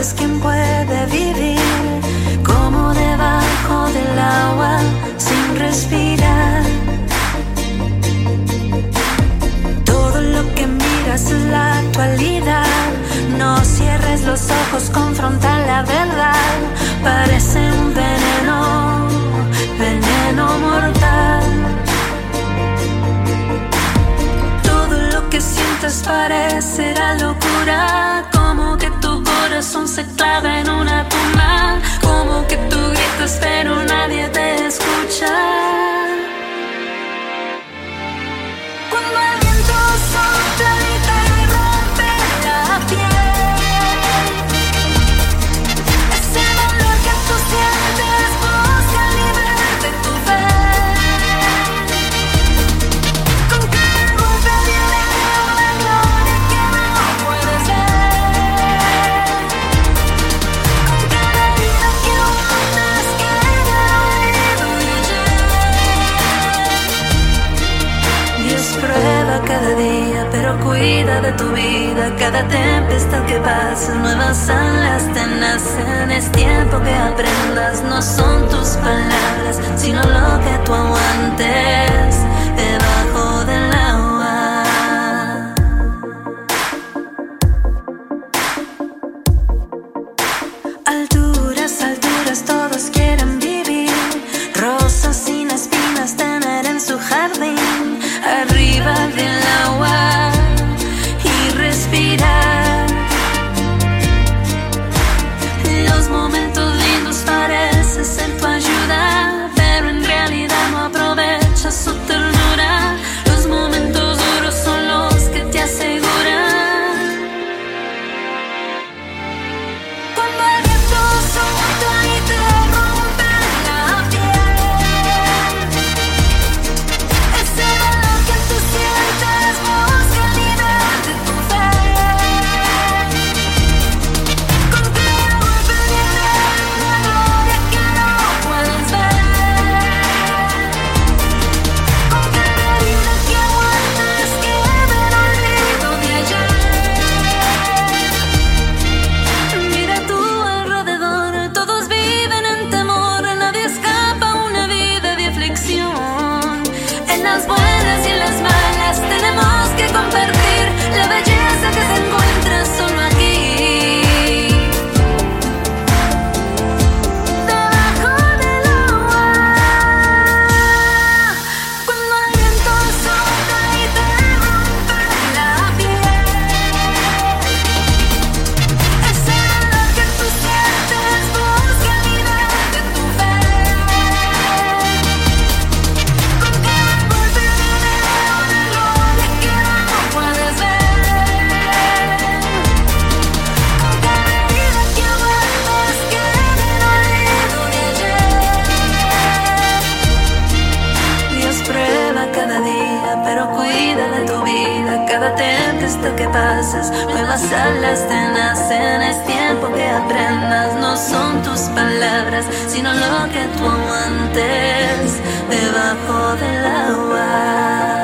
es quien puede vivir como debajo del agua sin respirar. Todo lo que miras es la actualidad. No cierres los ojos, confronta la verdad. Parece un veneno, veneno mortal. Todo lo que sientes parecerá locura corazón se clava en una vida de tu vida, cada tempestad que pasa, nuevas alas te nacen. Es tiempo que aprendas, no son tus palabras, sino Cada tempestad que pasas, nuevas alas te nacen. Es tiempo que aprendas, no son tus palabras, sino lo que tú aguantes debajo del agua.